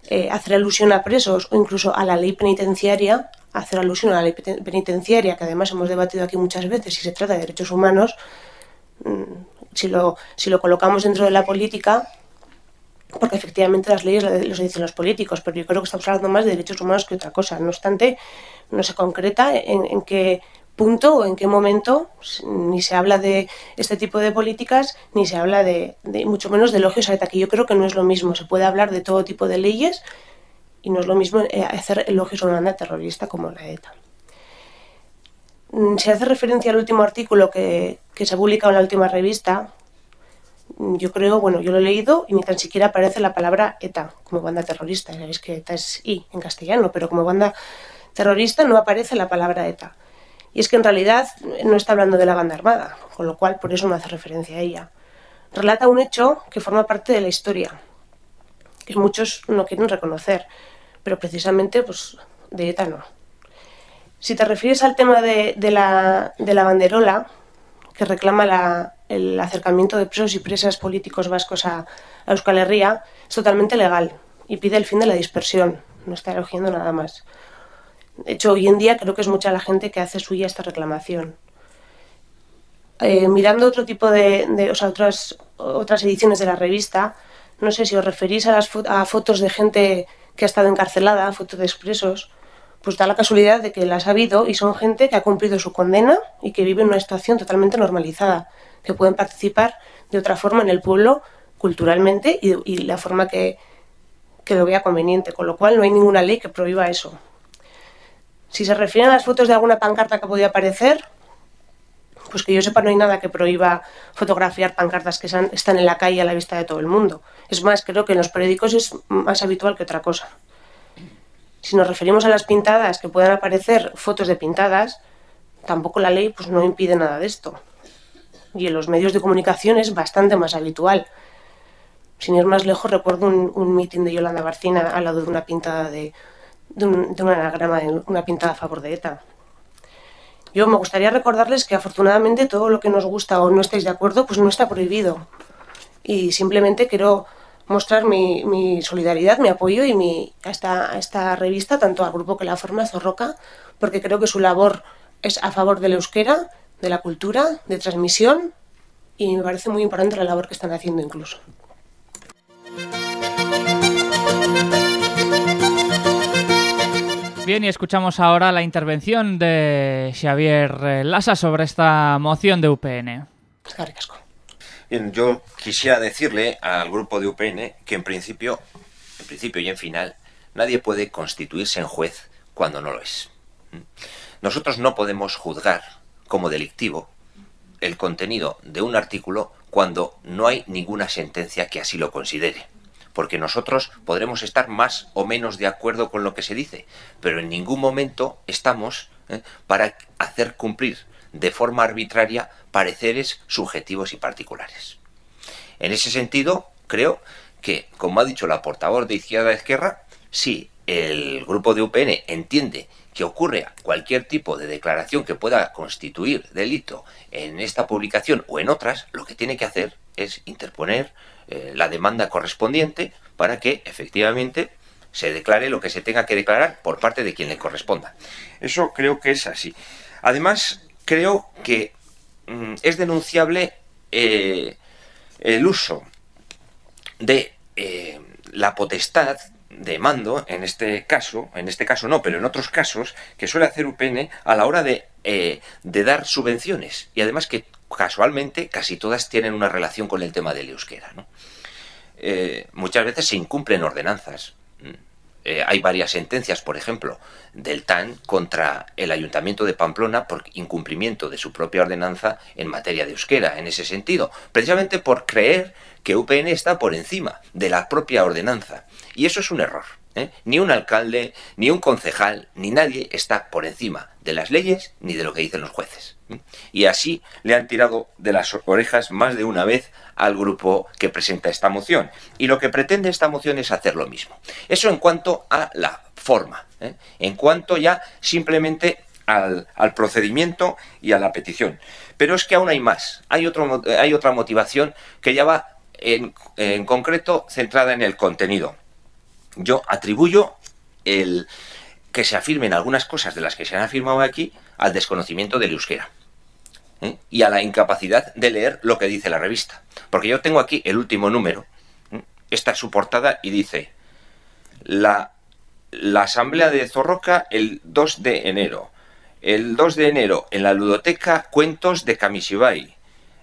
eh, hacer alusión a presos o incluso a la ley penitenciaria, hacer alusión a la ley penitenciaria, que además hemos debatido aquí muchas veces si se trata de derechos humanos, mm, si lo, si lo colocamos dentro de la política, porque efectivamente las leyes los dicen los políticos, pero yo creo que estamos hablando más de derechos humanos que otra cosa. No obstante, no se concreta en, en qué punto o en qué momento ni se habla de este tipo de políticas ni se habla de, mucho menos de elogios a ETA, que yo creo que no es lo mismo. Se puede hablar de todo tipo de leyes y no es lo mismo eh, hacer elogios a una banda terrorista como la ETA. Mm, se hace referencia al último artículo que, que se ha publicado en la última revista, yo creo, bueno, yo lo he leído y ni tan siquiera aparece la palabra ETA como banda terrorista. Sabéis que ETA es I en castellano, pero como banda terrorista no aparece la palabra ETA. Y es que en realidad no está hablando de la banda armada, con lo cual por eso no hace referencia a ella. Relata un hecho que forma parte de la historia, que muchos no quieren reconocer, pero precisamente pues, de ETA no. Si te refieres al tema de, la, de la banderola, que reclama la, el acercamiento de presos y presas políticos vascos a, Euskal Herria es totalmente legal y pide el fin de la dispersión, no está elogiando nada más. De hecho, hoy en día creo que es mucha la gente que hace suya esta reclamación. Eh, mirando otro tipo de, o sea, otras, otras ediciones de la revista, no sé si os referís a las a fotos de gente que ha estado encarcelada, fotos de expresos, pues da la casualidad de que las ha habido y son gente que ha cumplido su condena y que vive en una situación totalmente normalizada que pueden participar de otra forma en el pueblo culturalmente y, la forma que, que lo vea conveniente, con lo cual no hay ninguna ley que prohíba eso. Si se refieren a las fotos de alguna pancarta que podía aparecer, pues que yo sepa no hay nada que prohíba fotografiar pancartas que están en la calle a la vista de todo el mundo. Es más, creo que en los periódicos es más habitual que otra cosa. Si nos referimos a las pintadas, que puedan aparecer fotos de pintadas, tampoco la ley pues no impide nada de esto y en los medios de comunicación es bastante más habitual. Sin ir más lejos, recuerdo un, un mitin de Yolanda Barcina al lado de una pintada de, de, un, de anagrama, una pintada a favor de ETA. Yo me gustaría recordarles que afortunadamente todo lo que nos gusta o no estáis de acuerdo, pues no está prohibido. Y simplemente quiero mostrar mi, mi solidaridad, mi apoyo y mi, a, esta, a esta revista, tanto al grupo que la forma, Zorroca, porque creo que su labor es a favor del euskera de la cultura, de transmisión y me parece muy importante la labor que están haciendo incluso. Bien, y escuchamos ahora la intervención de Xavier Lassa sobre esta moción de UPN. Bien, yo quisiera decirle al grupo de UPN que en principio, en principio y en final, nadie puede constituirse en juez cuando no lo es. Nosotros no podemos juzgar como delictivo el contenido de un artículo cuando no hay ninguna sentencia que así lo considere. Porque nosotros podremos estar más o menos de acuerdo con lo que se dice, pero en ningún momento estamos ¿eh? para hacer cumplir de forma arbitraria pareceres subjetivos y particulares. En ese sentido, creo que, como ha dicho la portavoz de Izquierda Esquerra, si el grupo de UPN entiende que ocurre cualquier tipo de declaración que pueda constituir delito en esta publicación o en otras, lo que tiene que hacer es interponer eh, la demanda correspondiente para que efectivamente se declare lo que se tenga que declarar por parte de quien le corresponda. Eso creo que es así. Además, creo que mm, es denunciable eh, el uso de eh, la potestad de mando, en este caso, en este caso no, pero en otros casos, que suele hacer UPN a la hora de, dar subvenciones. Y además que casualmente casi todas tienen una relación con el tema del euskera. ¿no? Eh, muchas veces se incumplen ordenanzas. Eh, hay varias sentencias, por ejemplo, del TAN contra el Ayuntamiento de Pamplona por incumplimiento de su propia ordenanza en materia de euskera, en ese sentido, precisamente por creer que UPN está por encima de la propia ordenanza. Y eso es un error. ¿Eh? Ni un alcalde, ni un concejal, ni nadie está por encima de las leyes ni de lo que dicen los jueces. ¿eh? Y así le han tirado de las orejas más de una vez al grupo que presenta esta moción. Y lo que pretende esta moción es hacer lo mismo. Eso en cuanto a la forma. ¿eh? En cuanto ya simplemente al, procedimiento y a la petición. Pero es que aún hay más. Hay, otro, hay otra motivación que ya va en, concreto centrada en el contenido. Yo atribuyo el que se afirmen algunas cosas de las que se han afirmado aquí al desconocimiento del euskera ¿eh? y a la incapacidad de leer lo que dice la revista. Porque yo tengo aquí el último número, ¿eh? esta es su portada y dice la, la asamblea de Zorroca el 2 de enero. El 2 de enero en la ludoteca Cuentos de Kamishibai.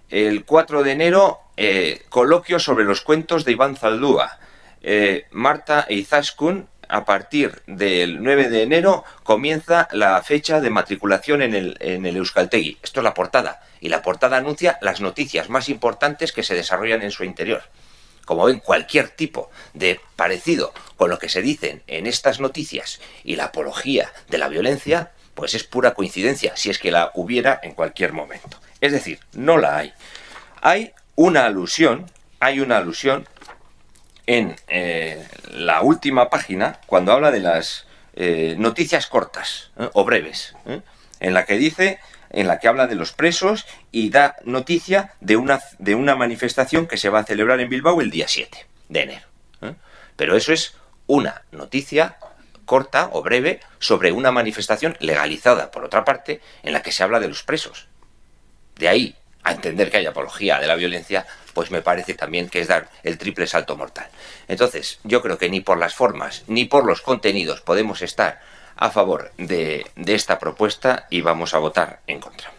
El 4 de enero eh, coloquio sobre los cuentos de Iván Zaldúa. Eh, Marta Eizaskun, a partir del 9 de enero, comienza la fecha de matriculación en el, en el Euskaltegui. Esto es la portada. Y la portada anuncia las noticias más importantes que se desarrollan en su interior. Como ven, cualquier tipo de parecido con lo que se dicen en estas noticias y la apología de la violencia, pues es pura coincidencia, si es que la hubiera en cualquier momento. Es decir, no la hay. Hay una alusión, hay una alusión en eh, la última página, cuando habla de las eh, noticias cortas ¿eh? o breves, en la que dice, en la que habla de los presos y da noticia de una, de una manifestación que se va a celebrar en Bilbao el día 7 de enero. Pero eso es una noticia corta o breve sobre una manifestación legalizada, por otra parte, en la que se habla de los presos. De ahí a entender que hay apología de la violencia, pues me parece también que es dar el triple salto mortal. Entonces, yo creo que ni por las formas ni por los contenidos podemos estar a favor de, esta propuesta y vamos a votar en contra.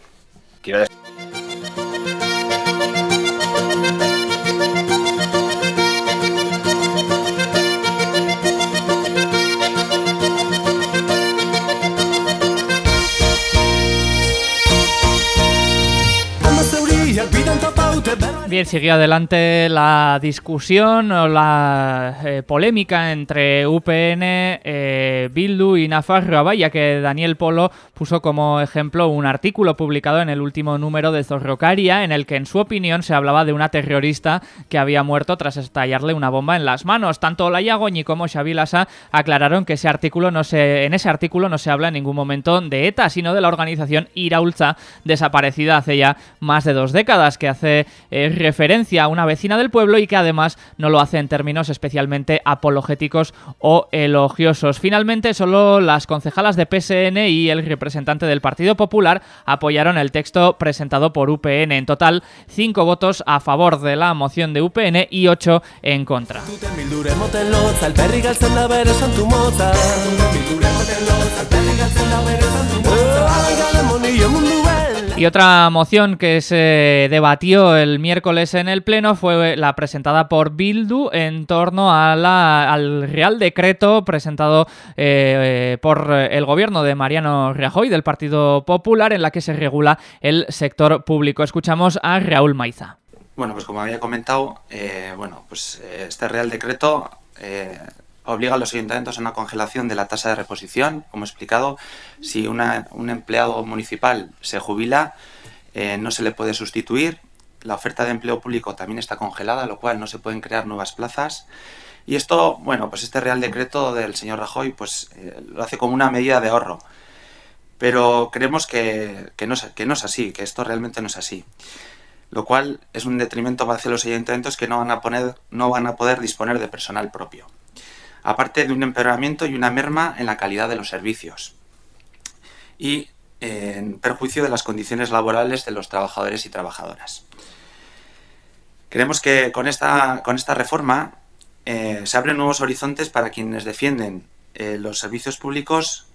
Bien, sigue adelante la discusión o la eh, polémica entre UPN, eh, Bildu y Nafarroa, ya que Daniel Polo puso como ejemplo un artículo publicado en el último número de Zorrocaria, en el que en su opinión se hablaba de una terrorista que había muerto tras estallarle una bomba en las manos. Tanto Olayagoñi como Xavi Lassa aclararon que ese artículo no se, en ese artículo no se habla en ningún momento de ETA, sino de la organización Iraulza, desaparecida hace ya más de dos décadas, que hace eh, referencia a una vecina del pueblo y que además no lo hace en términos especialmente apologéticos o elogiosos. Finalmente, solo las concejalas de PSN y el representante del Partido Popular apoyaron el texto presentado por UPN. En total, cinco votos a favor de la moción de UPN y ocho en contra. Y otra moción que se debatió el miércoles en el Pleno fue la presentada por Bildu en torno al Real Decreto presentado eh, por el gobierno de Mariano Rajoy del Partido Popular en la que se regula el sector público. Escuchamos a Raúl Maiza. Bueno, pues como había comentado, eh, bueno, pues eh, este Real Decreto obliga a los ayuntamientos a una congelación de la tasa de reposición, como he explicado. Si un empleado municipal se jubila, eh, no se le puede sustituir. La oferta de empleo público también está congelada, lo cual no se pueden crear nuevas plazas. Y esto, bueno, pues este Real Decreto del señor Rajoy, pues eh, lo hace como una medida de ahorro. Pero creemos que, no, que no es así, que esto realmente no es así lo cual es un detrimento hacia los ayuntamientos que no van a, poner, no van a poder disponer de personal propio, aparte de un empeoramiento y una merma en la calidad de los servicios y en perjuicio de las condiciones laborales de los trabajadores y trabajadoras. Creemos que con esta, con esta reforma eh, se abren nuevos horizontes para quienes defienden eh, los servicios públicos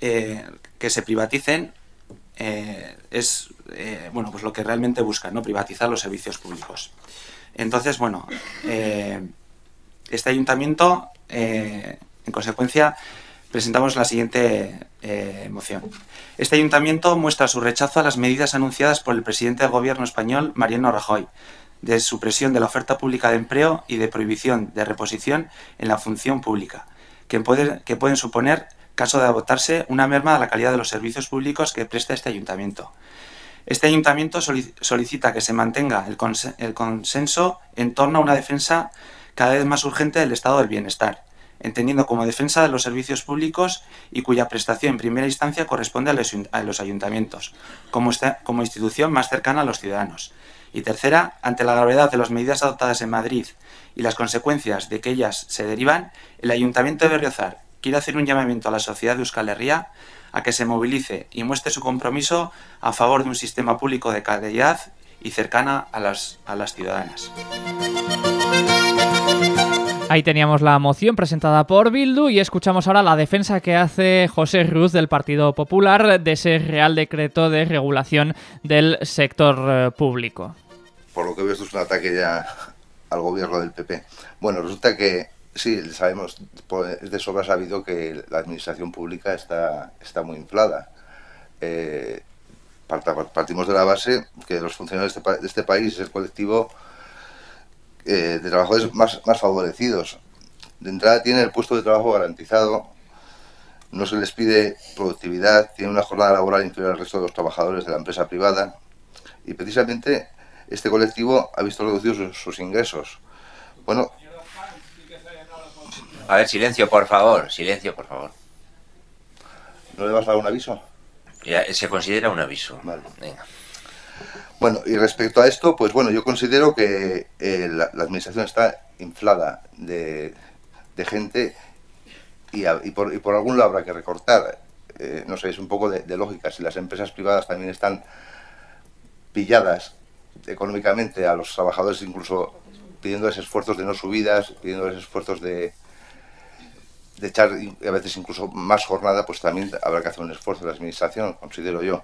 eh, que se privaticen es bueno pues lo que realmente buscan, ¿no? privatizar los servicios públicos. Entonces, bueno, este ayuntamiento, en consecuencia, presentamos la siguiente moción. Este ayuntamiento muestra su rechazo a las medidas anunciadas por el presidente del gobierno español, Mariano Rajoy, de supresión de la oferta pública de empleo y de prohibición de reposición en la función pública, que, que pueden suponer caso de adoptarse una merma a la calidad de los servicios públicos que presta este ayuntamiento. Este ayuntamiento solicita que se mantenga el, consenso en torno a una defensa cada vez más urgente del estado del bienestar, entendiendo como defensa de los servicios públicos y cuya prestación en primera instancia corresponde a los ayuntamientos, como, como institución más cercana a los ciudadanos. Y tercera, ante la gravedad de las medidas adoptadas en Madrid y las consecuencias de que ellas se derivan, el Ayuntamiento de Berriozar quiero hacer un llamamiento a la sociedad de Euskal Herria a que se movilice y muestre su compromiso a favor de un sistema público de calidad y cercana a las, a las ciudadanas. Ahí teníamos la moción presentada por Bildu y escuchamos ahora la defensa que hace José Ruz del Partido Popular de ese Real Decreto de Regulación del Sector eh, Público. Por lo que veo esto es un ataque ya al gobierno del PP. Bueno, resulta que Sí, sabemos, es de sobra sabido que la administración pública está, está muy inflada. Eh, partimos de la base que los funcionarios de este, de este país es el colectivo eh, de trabajadores más, más favorecidos. De entrada tiene el puesto de trabajo garantizado, no se les pide productividad, tiene una jornada laboral inferior al resto de los trabajadores de la empresa privada y precisamente este colectivo ha visto reducidos sus, sus ingresos. Bueno, a ver, silencio, por favor, silencio, por favor. ¿No le vas a dar un aviso? Ya, se considera un aviso. Vale. Venga. Bueno, y respecto a esto, pues bueno, yo considero que eh, la, administración está inflada de, gente y, por, algún lado habrá que recortar. Eh, no sé, es un poco de, lógica. Si las empresas privadas también están pilladas económicamente a los trabajadores, incluso pidiéndoles esfuerzos de no subidas, pidiéndoles esfuerzos de echar a veces incluso más jornada, pues también habrá que hacer un esfuerzo de la administración, considero yo.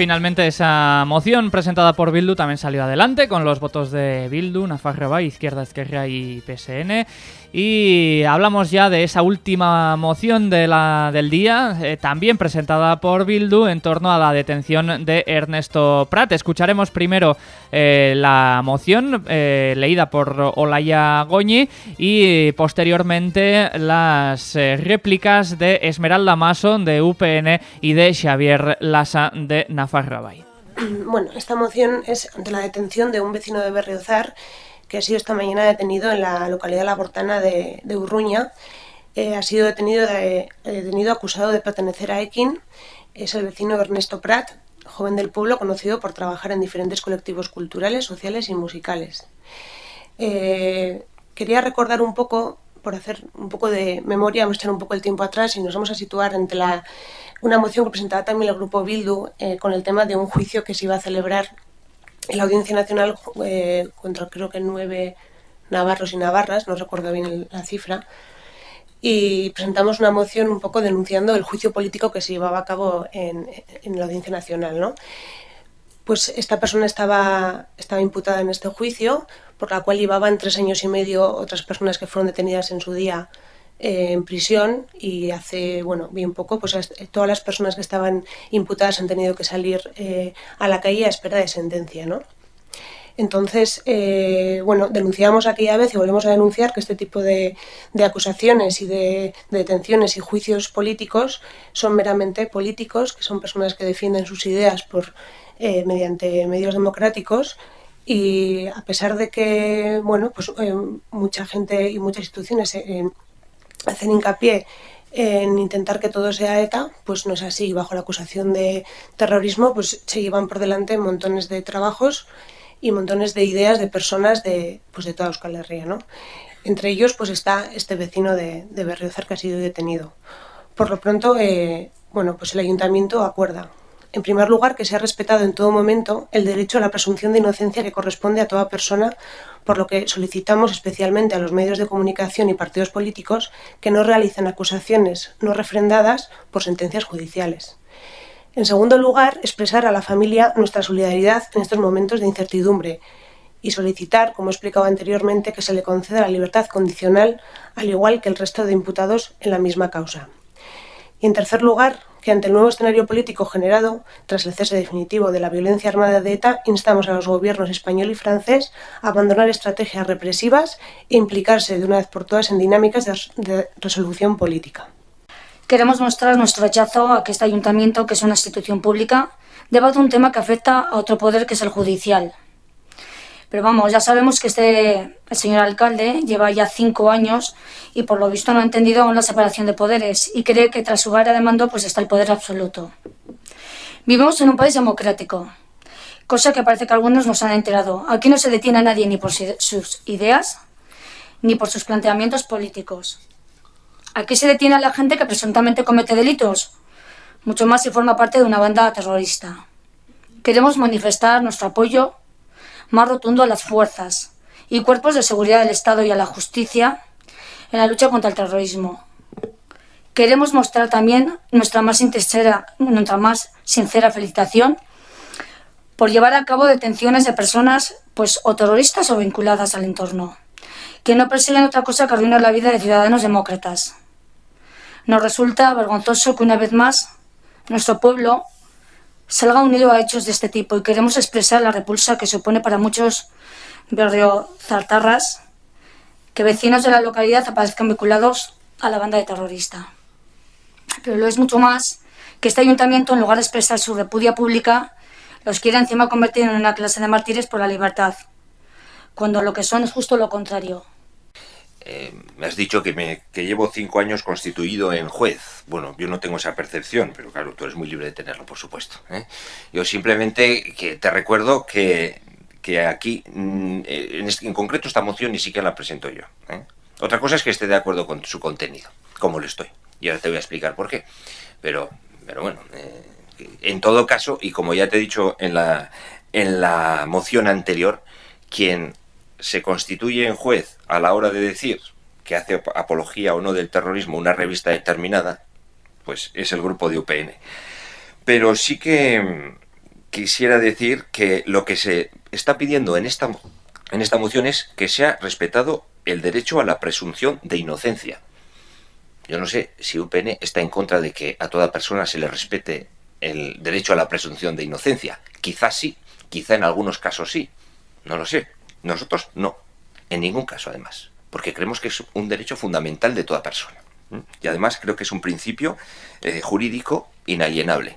Finalmente esa moción presentada por Bildu también salió adelante con los votos de Bildu, Nafarreba, Izquierda, Esquerra y PSN. Y hablamos ya de esa última moción de la, del día, eh, también presentada por Bildu en torno a la detención de Ernesto Prat. Escucharemos primero eh, la moción eh, leída por Olaya Goñi y posteriormente las réplicas de Esmeralda Mason de UPN y de Xavier Lassa de Nafarrabay. Bueno, esta moción es ante la detención de un vecino de Berriozar que ha sido esta mañana detenido en la localidad labortana de, de Urruña. Eh, ha sido detenido, eh, detenido acusado de pertenecer a Ekin. Es el vecino Ernesto Prat, joven del pueblo conocido por trabajar en diferentes colectivos culturales, sociales y musicales. Eh, quería recordar un poco, por hacer un poco de memoria, vamos a echar un poco el tiempo atrás y nos vamos a situar entre la, una moción que presentaba también el grupo Bildu con el tema de un juicio que se iba a celebrar la Audiencia Nacional eh, contra creo que nueve navarros y navarras, no recuerdo bien la cifra, y presentamos una moción un poco denunciando el juicio político que se llevaba a cabo en, la Audiencia Nacional. ¿no? Pues esta persona estaba, estaba imputada en este juicio, por la cual llevaban tres años y medio otras personas que fueron detenidas en su día eh, en prisión y hace, bueno, bien poco, pues todas las personas que estaban imputadas han tenido que salir eh, a la calle a espera de sentencia, ¿no? Entonces, eh, bueno, denunciamos aquella vez y volvemos a denunciar que este tipo de, acusaciones y de, detenciones y juicios políticos son meramente políticos, que son personas que defienden sus ideas por, mediante medios democráticos y a pesar de que, bueno, pues mucha gente y muchas instituciones hacen hincapié en intentar que todo sea ETA, pues no es así. Bajo la acusación de terrorismo, pues se llevan por delante montones de trabajos y montones de ideas de personas de, pues de toda Euskal Herria, ¿no? Entre ellos, pues está este vecino de, de Berriozar que ha sido detenido. Por lo pronto, eh, bueno, pues el ayuntamiento acuerda en primer lugar, que se ha respetado en todo momento el derecho a la presunción de inocencia que corresponde a toda persona, por lo que solicitamos especialmente a los medios de comunicación y partidos políticos que no realicen acusaciones no refrendadas por sentencias judiciales. En segundo lugar, expresar a la familia nuestra solidaridad en estos momentos de incertidumbre y solicitar, como he explicado anteriormente, que se le conceda la libertad condicional, al igual que el resto de imputados en la misma causa. Y en tercer lugar, que ante el nuevo escenario político generado tras el cese definitivo de la violencia armada de ETA, instamos a los gobiernos español y francés a abandonar estrategias represivas e implicarse de una vez por todas en dinámicas de, resolución política. Queremos mostrar nuestro rechazo a que este ayuntamiento, que es una institución pública, debata un tema que afecta a otro poder que es el judicial, pero vamos, ya sabemos que este el señor alcalde lleva ya cinco años y por lo visto no ha entendido aún la separación de poderes y cree que tras su área de mando pues está el poder absoluto. Vivimos en un país democrático, cosa que parece que algunos nos han enterado. Aquí no se detiene a nadie ni por sus ideas ni por sus planteamientos políticos. Aquí se detiene a la gente que presuntamente comete delitos, mucho más si forma parte de una banda terrorista. Queremos manifestar nuestro apoyo más rotundo a las fuerzas y cuerpos de seguridad del Estado y a la justicia en la lucha contra el terrorismo. Queremos mostrar también nuestra más sincera, nuestra más sincera felicitación por llevar a cabo detenciones de personas pues o terroristas o vinculadas al entorno, que no persiguen otra cosa que arruinar la vida de ciudadanos demócratas. Nos resulta vergonzoso que una vez más nuestro pueblo salga unido a hechos de este tipo y queremos expresar la repulsa que supone para muchos zartarras que vecinos de la localidad aparezcan vinculados a la banda de terrorista. Pero lo es mucho más que este ayuntamiento, en lugar de expresar su repudia pública, los quiere encima convertir en una clase de mártires por la libertad, cuando lo que son es justo lo contrario. Eh, me has dicho que, me, que llevo cinco años constituido en juez. Bueno, yo no tengo esa percepción, pero claro, tú eres muy libre de tenerlo, por supuesto. ¿eh? Yo simplemente que te recuerdo que, que aquí, mm, en, este, en, concreto, esta moción ni siquiera la presento yo. ¿eh? Otra cosa es que esté de acuerdo con su contenido, como lo estoy. Y ahora te voy a explicar por qué. Pero, pero bueno, en todo caso, y como ya te he dicho en la, en la moción anterior, quien se constituye en juez a la hora de decir que hace apología o no del terrorismo una revista determinada, pues es el grupo de UPN. Pero sí que mm, quisiera decir que lo que se está pidiendo en esta, en esta moción es que sea respetado el derecho a la presunción de inocencia. Yo no sé si UPN está en contra de que a toda persona se le respete el derecho a la presunción de inocencia. Quizás sí, quizá en algunos casos sí, no lo sé. Nosotros no, en ningún caso además, porque creemos que es un derecho fundamental de toda persona. Y además creo que es un principio eh, jurídico inalienable.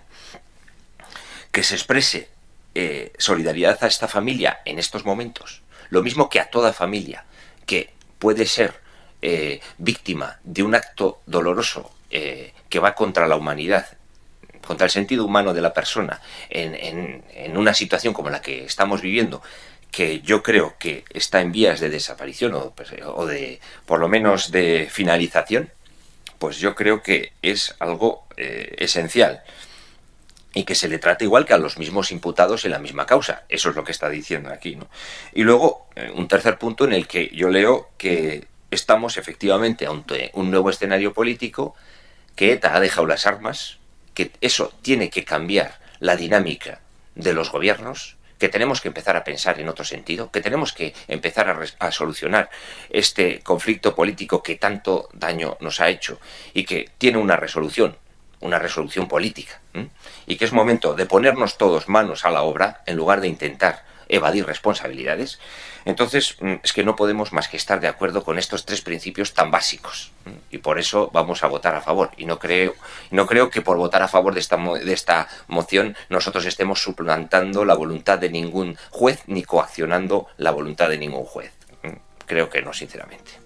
Que se exprese eh, solidaridad a esta familia en estos momentos, lo mismo que a toda familia que puede ser eh, víctima de un acto doloroso que va contra la humanidad, contra el sentido humano de la persona, en, en una situación como la que estamos viviendo, que yo creo que está en vías de desaparición o, pues, de, por lo menos, de finalización, pues yo creo que es algo eh, esencial y que se le trate igual que a los mismos imputados en la misma causa. Eso es lo que está diciendo aquí. Y luego, eh, un tercer punto en el que yo leo que estamos efectivamente ante un nuevo escenario político, que ETA ha dejado las armas, que eso tiene que cambiar la dinámica de los gobiernos, que tenemos que empezar a pensar en otro sentido, que tenemos que empezar a, solucionar este conflicto político que tanto daño nos ha hecho y que tiene una resolución, una resolución política, y que es momento de ponernos todos manos a la obra en lugar de intentar evadir responsabilidades, entonces mm, es que no podemos más que estar de acuerdo con estos tres principios tan básicos. Y por eso vamos a votar a favor. Y no creo, no creo que por votar a favor de esta, de esta moción nosotros estemos suplantando la voluntad de ningún juez ni coaccionando la voluntad de ningún juez. Creo que no, sinceramente.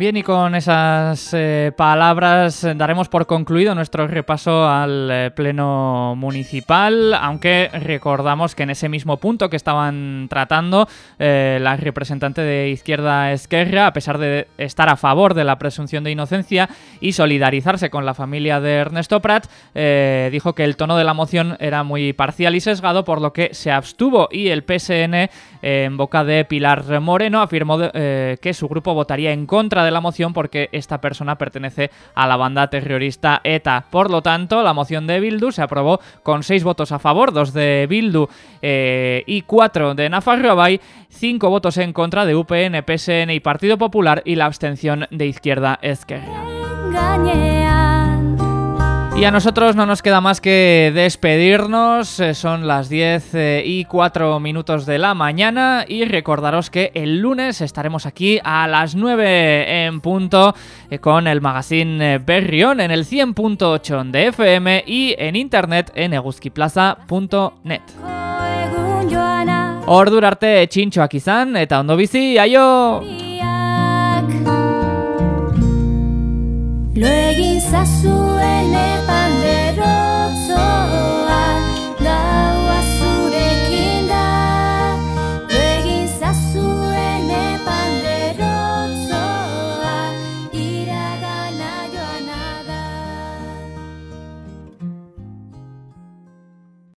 Bien, y con esas eh, palabras daremos por concluido nuestro repaso al eh, Pleno Municipal, aunque recordamos que en ese mismo punto que estaban tratando, eh, la representante de Izquierda Esquerra, a pesar de estar a favor de la presunción de inocencia y solidarizarse con la familia de Ernesto Prat, dijo que el tono de la moción era muy parcial y sesgado, por lo que se abstuvo y el PSN, en boca de Pilar Moreno, afirmó que su grupo votaría en contra de la moción porque esta persona pertenece a la banda terrorista ETA. Por lo tanto, la moción de Bildu se aprobó con seis votos a favor, dos de Bildu eh, y cuatro de Nafarroabay, cinco votos en contra de UPN, PSN y Partido Popular y la abstención de Izquierda Esquerra. Y a nosotros no nos queda más que despedirnos, eh, son las 10 eh, y 4 minutos de la mañana. Y recordaros que el lunes estaremos aquí a las 9 en punto eh, con el magazine Berrión en el 100.8 de FM y en internet en eguzkiplaza.net. Ordurarte txintxoak izan eta ondo bizi,